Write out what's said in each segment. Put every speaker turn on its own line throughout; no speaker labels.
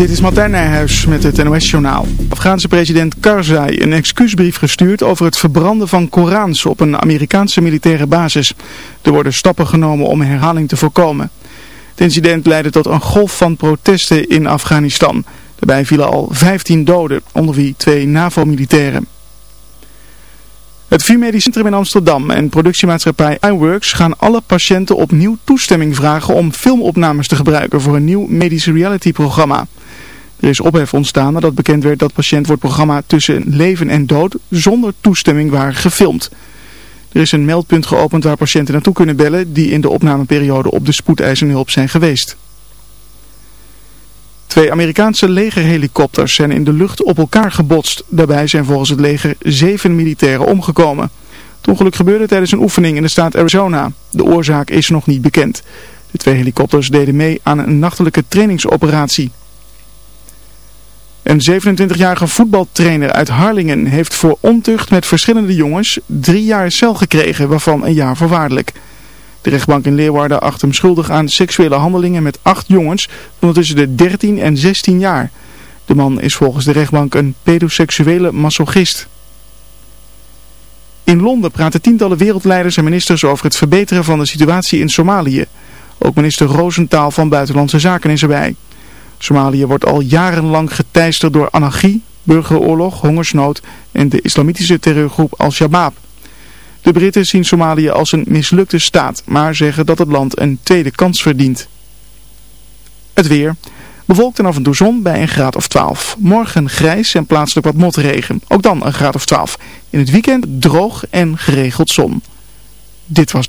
Dit is Martijn Nijhuis met het NOS-journaal. Afghaanse president Karzai een excuusbrief gestuurd over het verbranden van Korans op een Amerikaanse militaire basis. Er worden stappen genomen om herhaling te voorkomen. Het incident leidde tot een golf van protesten in Afghanistan. Daarbij vielen al 15 doden, onder wie twee NAVO-militairen. Het VU Medisch Centrum in Amsterdam en productiemaatschappij iWorks gaan alle patiënten opnieuw toestemming vragen om filmopnames te gebruiken voor een nieuw medische reality programma. Er is ophef ontstaan nadat bekend werd dat patiënt wordt programma tussen leven en dood zonder toestemming waren gefilmd. Er is een meldpunt geopend waar patiënten naartoe kunnen bellen die in de opnameperiode op de spoedeisende hulp zijn geweest. Twee Amerikaanse legerhelikopters zijn in de lucht op elkaar gebotst. Daarbij zijn volgens het leger zeven militairen omgekomen. Het ongeluk gebeurde tijdens een oefening in de staat Arizona. De oorzaak is nog niet bekend. De twee helikopters deden mee aan een nachtelijke trainingsoperatie. Een 27-jarige voetbaltrainer uit Harlingen heeft voor ontucht met verschillende jongens drie jaar cel gekregen, waarvan een jaar voorwaardelijk. De rechtbank in Leeuwarden acht hem schuldig aan seksuele handelingen met acht jongens van tussen de 13 en 16 jaar. De man is volgens de rechtbank een pedoseksuele masochist. In Londen praten tientallen wereldleiders en ministers over het verbeteren van de situatie in Somalië. Ook minister Roosentaal van Buitenlandse Zaken is erbij. Somalië wordt al jarenlang geteisterd door anarchie, burgeroorlog, hongersnood en de islamitische terreurgroep Al-Shabaab. De Britten zien Somalië als een mislukte staat, maar zeggen dat het land een tweede kans verdient. Het weer. Bewolkt en af en toe zon bij een graad of 12. Morgen grijs en plaatselijk wat motregen. Ook dan een graad of 12. In het weekend droog en geregeld zon. Dit was...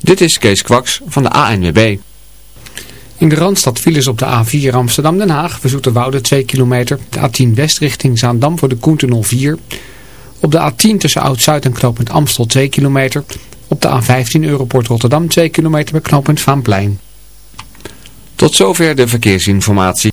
Dit is Kees Kwaks van de ANWB. In de Randstad files op de A4 Amsterdam-Den Haag. We Wouden 2 kilometer. De A10 West richting Zaandam voor de Koenten 04. Op de A10 tussen Oud-Zuid en knooppunt Amstel 2 kilometer. Op de A15 Europort Rotterdam 2 kilometer bij knooppunt Vaanplein. Tot zover de verkeersinformatie.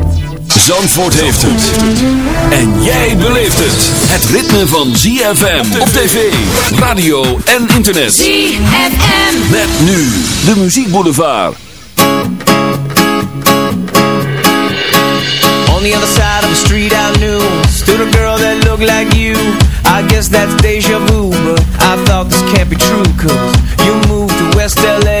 Zandvoort heeft het. En jij beleeft het. Het ritme van ZFM op tv, radio en internet.
ZFM.
Met nu de muziekboulevard.
On the other side of the street I knew Stood a girl that looked like you I guess that's deja vu But I thought this can't be true Cause you moved to West LA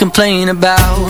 Complain about.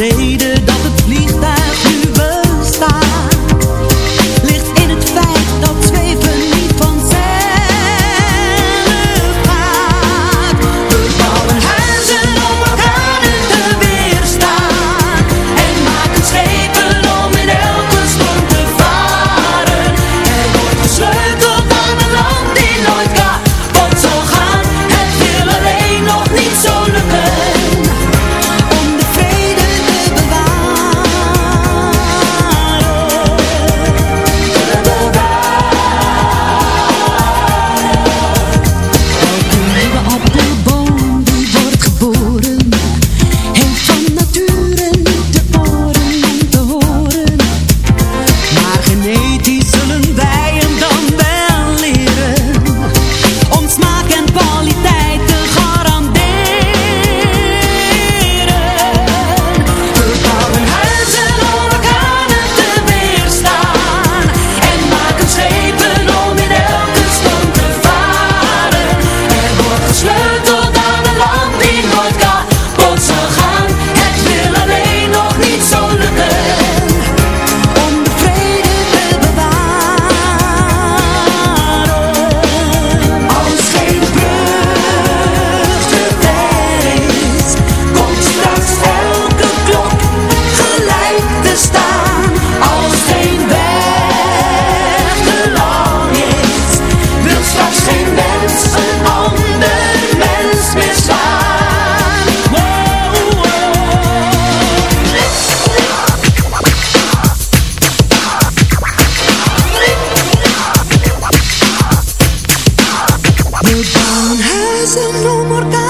later the dawn has no more time.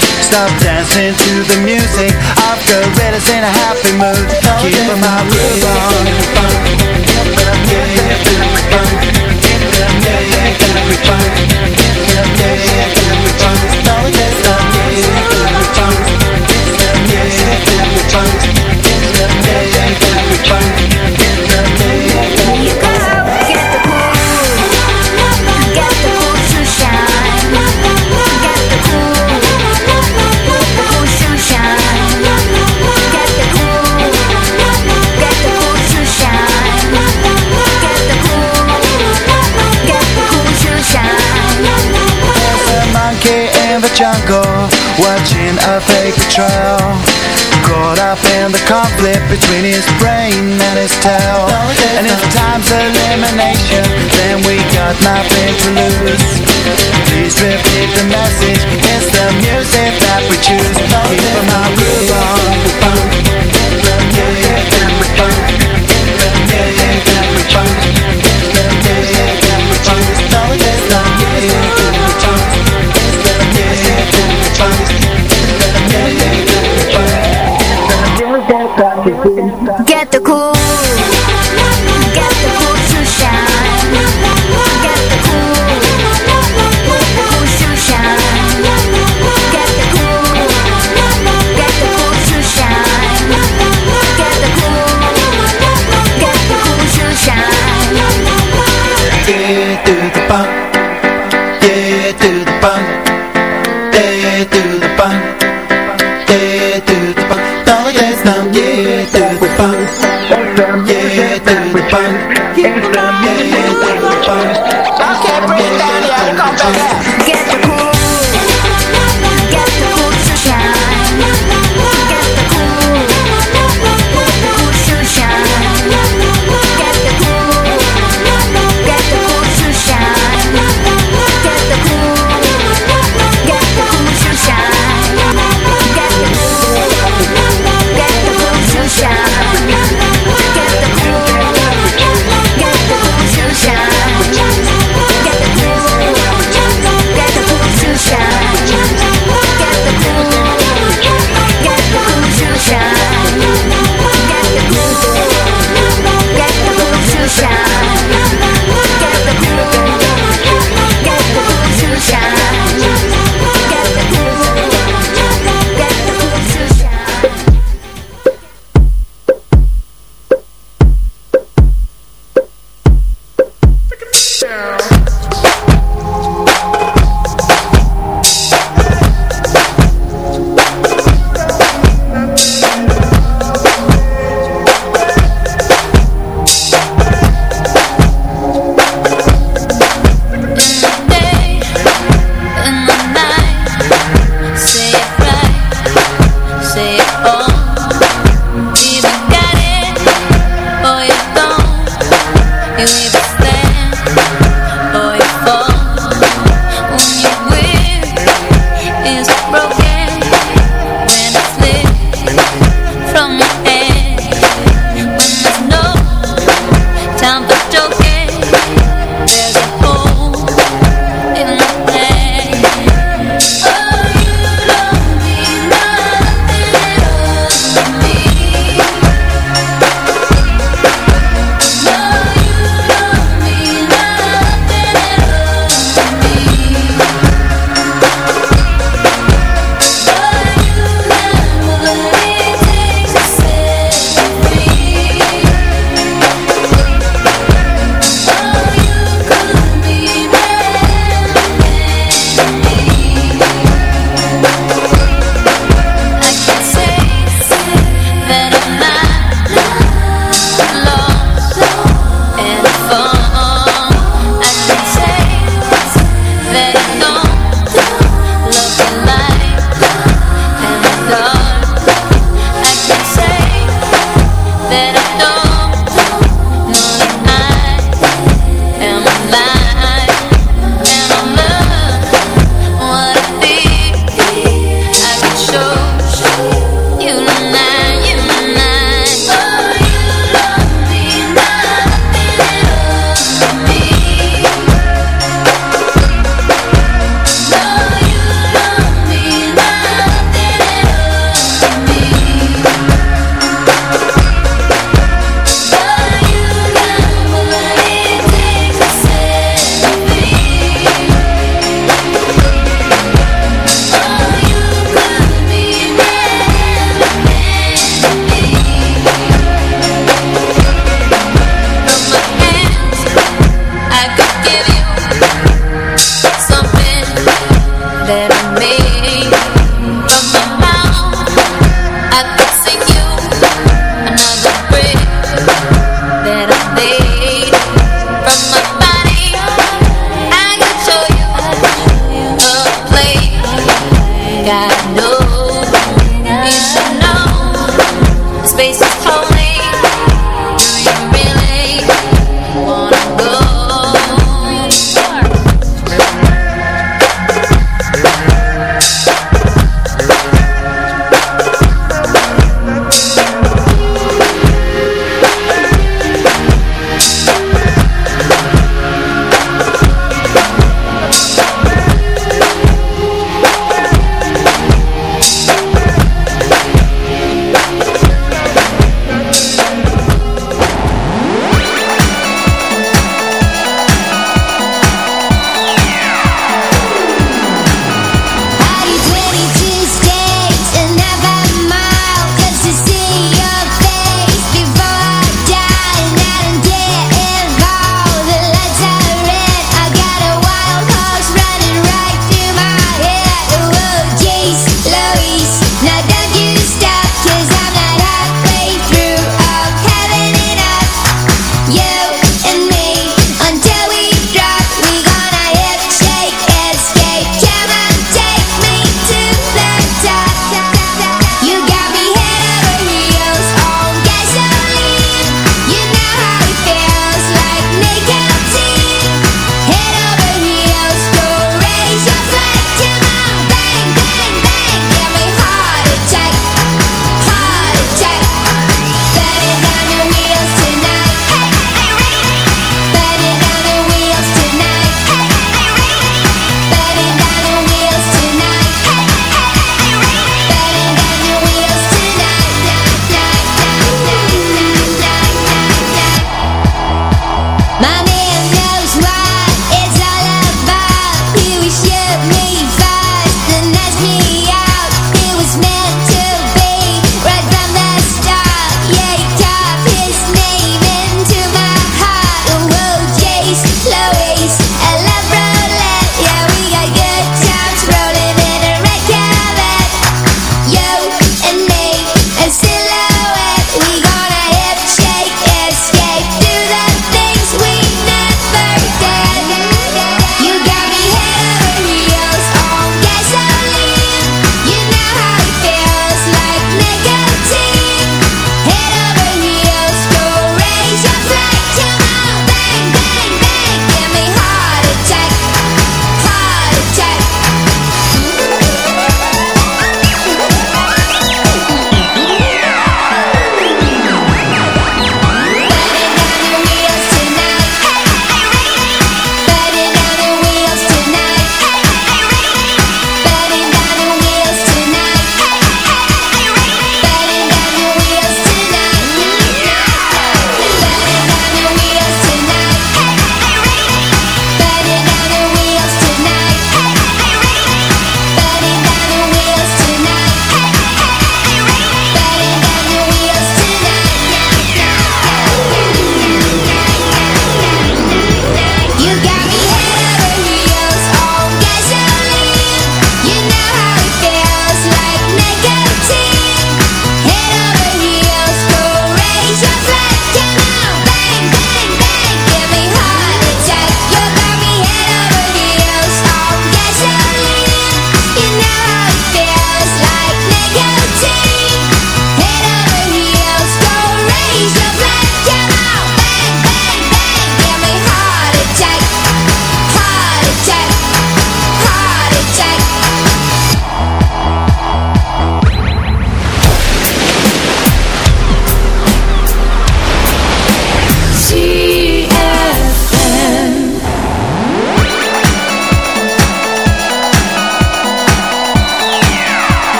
Stop dancing to the music Of gorillas in a happy mood. Keep oh, my groove on. Oh, yeah, Watching a paper trail Caught up in the conflict between his brain and his tail. And if time's elimination Then we got nothing to lose. Please repeat the message. It's the music that we choose. Keep my groove on
Get the cool
Every oh.